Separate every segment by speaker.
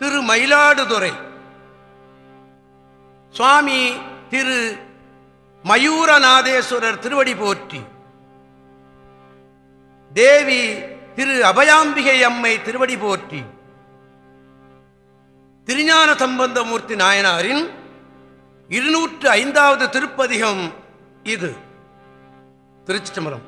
Speaker 1: திரு மயிலாடுதுறை சுவாமி திரு மயூரநாதேஸ்வரர் திருவடி போற்றி. தேவி திரு அபயாம்பிகை அம்மை திருவடி போற்றி. திருஞான சம்பந்தமூர்த்தி நாயனாரின் இருநூற்று ஐந்தாவது திருப்பதிகம் இது. திருச்சி தம்பரம்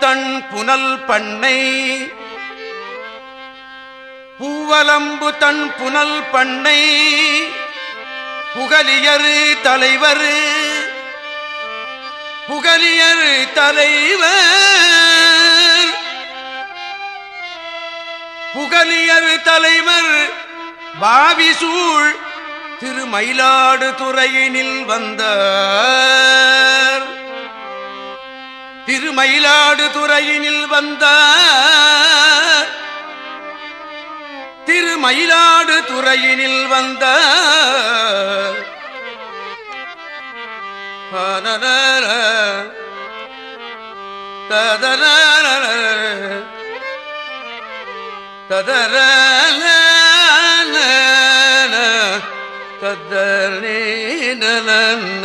Speaker 1: தன் புனல் பண்ணை. பூவலம்பு தன் புனல் பண்ணை. புகலியரு தலைவர். புகலியர் தலைவர். புகலியர் தலைவர் பாவிசூழ் திருமயிலாடுதுறையினில் வந்தார். திருமயிலாடு துறையினில் வந்தார் திருமயிலாடு துறையினில் வந்த ததர ததர ததரே நலன்ன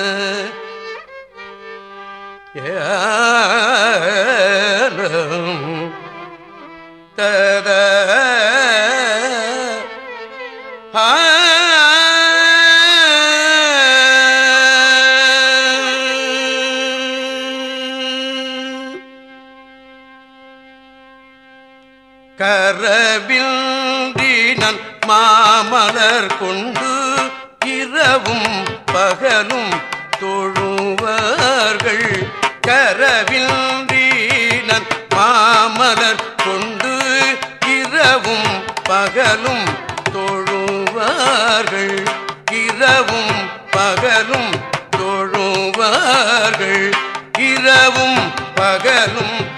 Speaker 1: தத கரவில்தினன் மாமலர் கொண்டு இரவும் பகலும் தொழுவார்கள் கரவில்தினன் மாமலர் கொண்டு இரவும் பகலும் தொழுவார்கள். இரவும் பகலும் தொழுவார்கள். இரவும் பகலும்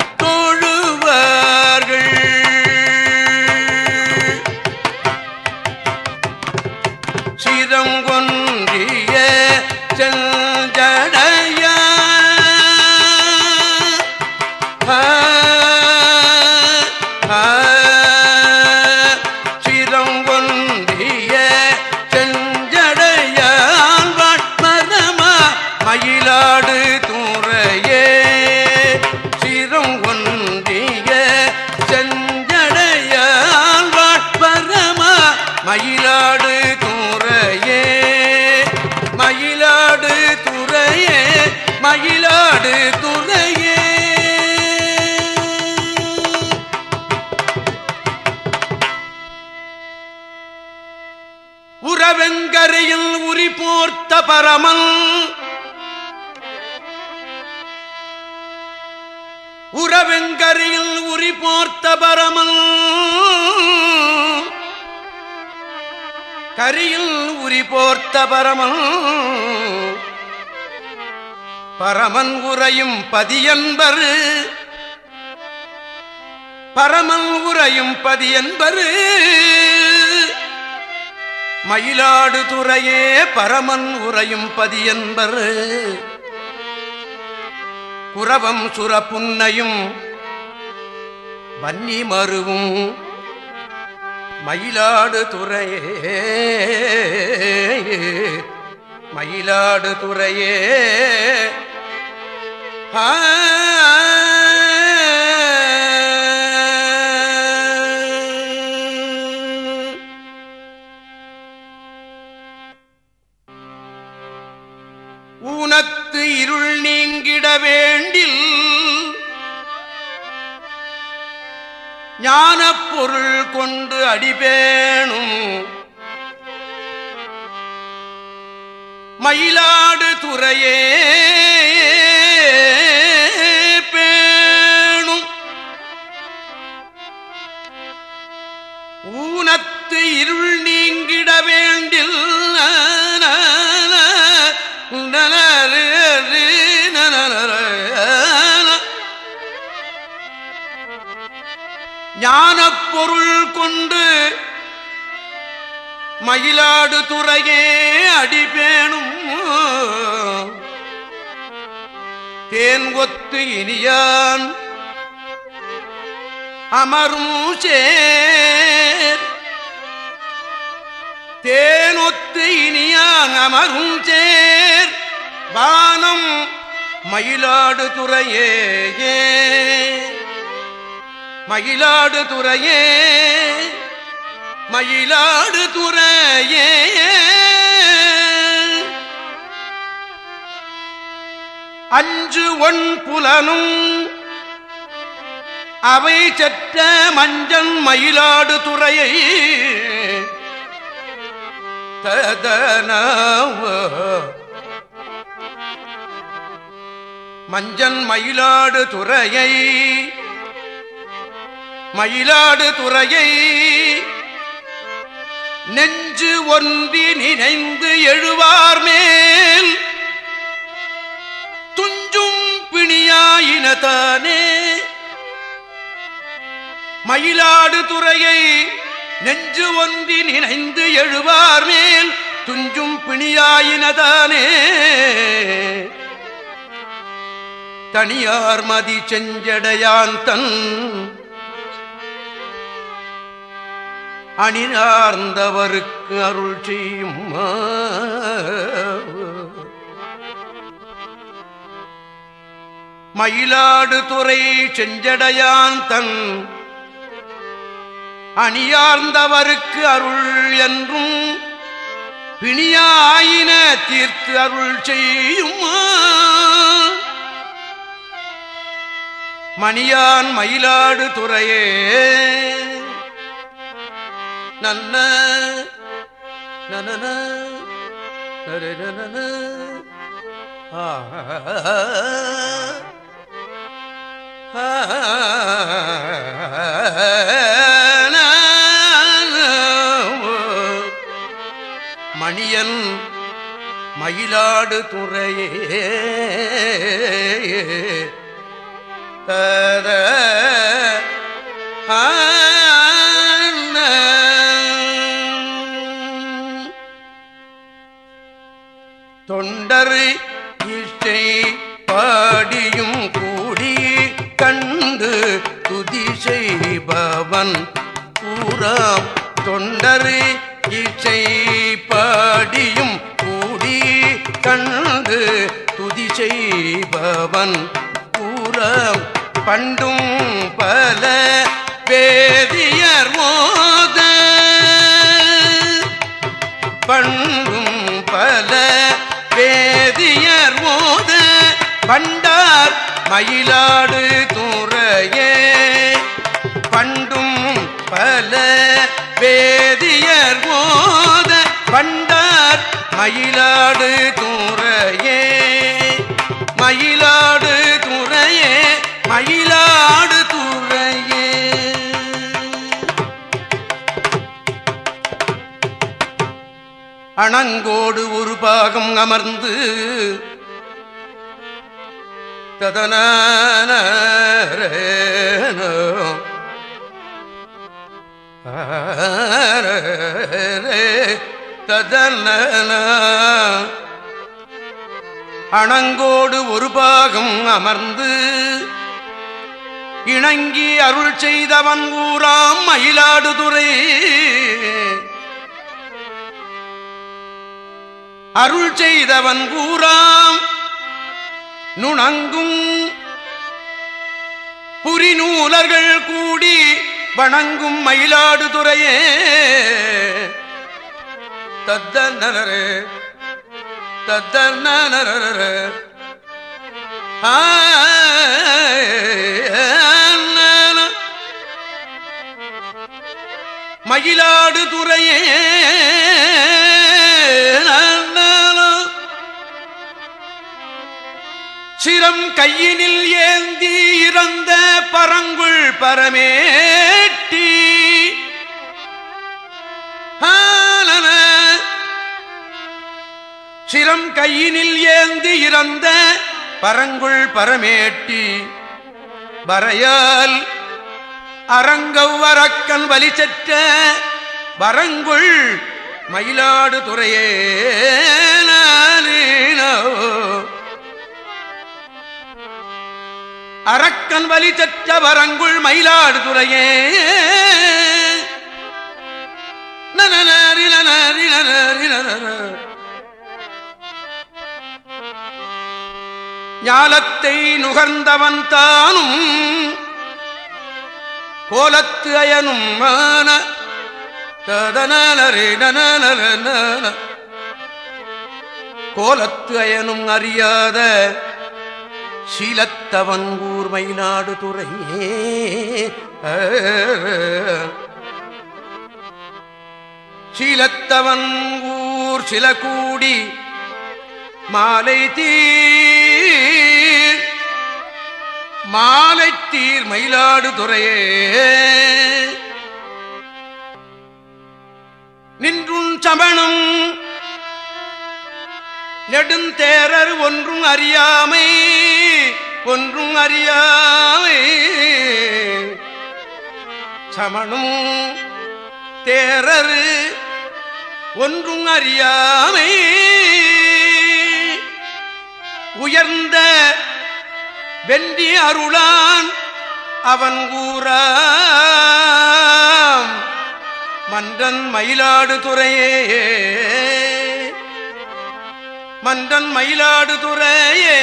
Speaker 1: மூர்த்த பரமன். உறவெங்கரையில் உரி போர்த்த பரமன். கரியில் உரி போர்த்த பரமன். பரமன் உரையும் பதியன்பரு. பரமன் உரையும் பதியன்பரு. மயிலாடு துறையே பரமன் உரையும் பதியன்பர். குரவம் சுரப்புன்னையும் வன்னி மருவும் மயிலாடு துறையே. மயிலாடு துறையே. ஆ வேண்டில் ஞான பொருள் கொண்டு அடிபேணும். மயிலாடு துறையே பேணும். ஊனத்து இருள் நீங்கிட வேண்டில் பொருள் கொண்டு மயிலாடு துறையே அடிபேணும் தேன் ஒத்து இனியான் அமரும் சேர். தேனொத்து இனியான் அமரும் சேர். வானம் மயிலாடு துறையே மயிலாடு துறையே மயிலாடு துறையே. அஞ்சு ஒன் புலனும் அவை செற்ற மஞ்சள் மயிலாடு துறையை ததனவ. மஞ்சள் மயிலாடு துறையை மயிலாடு துறையை நெஞ்சு ஒன்றி நினைந்து எழுவார் மேல். துஞ்சும் பிணியாயினதானே. மயிலாடு துறையை நெஞ்சு ஒன்றி நினைந்து எழுவார் மேல். துஞ்சும் பிணியாயினதானே. தனியார் மதி செஞ்சடையான் தன் அணினார்ந்தவருக்கு அருள் செய்யும் மயிலாடு துறை செஞ்சடையான் தன் அணியார்ந்தவருக்கு அருள் என்றும் பிணியாயின தீர்த்து அருள் செய்யும் மணியான் மயிலாடு துறையே நன்ன நனன மணியன் மயிலாடு துறையே. தர தொண்டர் இஷ்டை பாடியும் கூடி கண்டு துதி செய்பவன் பூராம் தொண்டர் இசை பாடியும் கூடி கண்டு துதி செய்பவன் பூராம் பண்டும் பல பே பண்டார் மயிலாடு தூரையே. பண்டும் பல வேதியர் போத பண்டார் மயிலாடு தூரையே. மயிலாடு துறையே மயிலாடு துறையே அணங்கோடு ஒரு பாகம் அமர்ந்து ததன ததன அணங்கோடு ஒரு பாகம் அமர்ந்து இணங்கி அருள் செய்தவன் ஊராம் மயிலாடுதுறை. அருள் செய்தவன் கூறாம் நுணங்கும் புரிநூலர்கள் கூடி வணங்கும் மயிலாடுதுறையே தத்தனரே தத்தனரே மயிலாடுதுறையே துறையே கையினில் ஏந்தி இறந்த பரங்குள் பரமேட்டி. சிரம் கையினில் ஏந்தி இறந்த பரங்குள் பரமேட்டி. வரையால் அரங்கவரக்கன் வலி செற்ற வரங்குள் மயிலாடு துறையே அரக்கன் வலி செற்ற வரங்குள் மயிலாடு துறையே. ஞாலத்தை நுகர்ந்தவன் தானும் கோலத்து அயனும் மான கோலத்து அயனும் அறியாத சீலத்தவன் ஊர் மயிலாடு துறையே சீலத்தவன் ஊர் சில கூடி மாலை தீர். மாலை தீர் மயிலாடு துறையே நின்றும் சமணம் நெடுந்தேரர் ஒன்றும் அறியாமை ஒன்றும் அறியாமை. சமணும் தேரரு ஒன்றும் அறியாமை. உயர்ந்த வென்றி அருளான் அவன் ஊராம் மன்றன் மயிலாடு துறையே. மன்றன் மயிலாடு துறையே.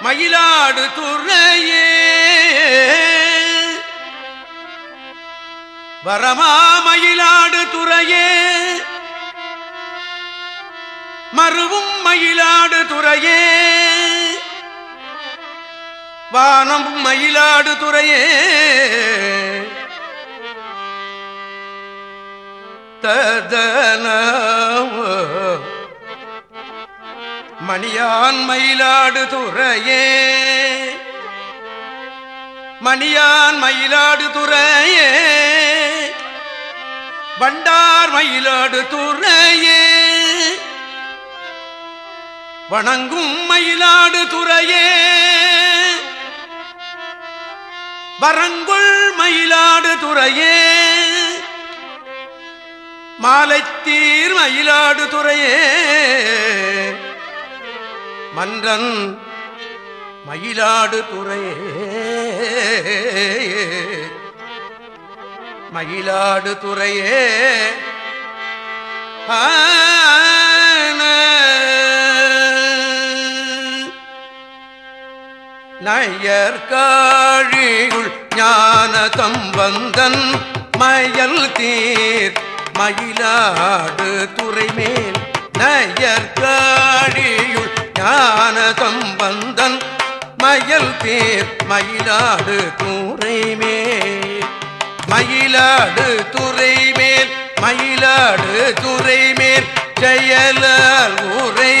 Speaker 1: மயிலாடு துறையே. வரமா மயிலாடு துறையே. மறுவும் மயிலாடு துறையே. வானம் மயிலாடு துறையே. ததன மணியான் மயிலாடு துறையே. மணியான் மயிலாடு துறையே. வண்டார் மயிலாடு துறையே. வணங்கும் மயிலாடு துறையே. வரங்குள் மயிலாடு துறையே. மாலைத்தீர் மயிலாடு துறையே. மன்றன் மயிலாடு துறையே மயிலாடு துறையே ஆன. நயற்காழியுள் ஞானதம் வந்தன் மயல் தீர் மயிலாடு துறைமேல் நயற்காழியுள் ஞானதம் வந்தன் மயல் தேர் மயிலாடு துறைமேல் மயிலாடு துறைமேல் மயிலாடு துறைமேல் செயலால் உரை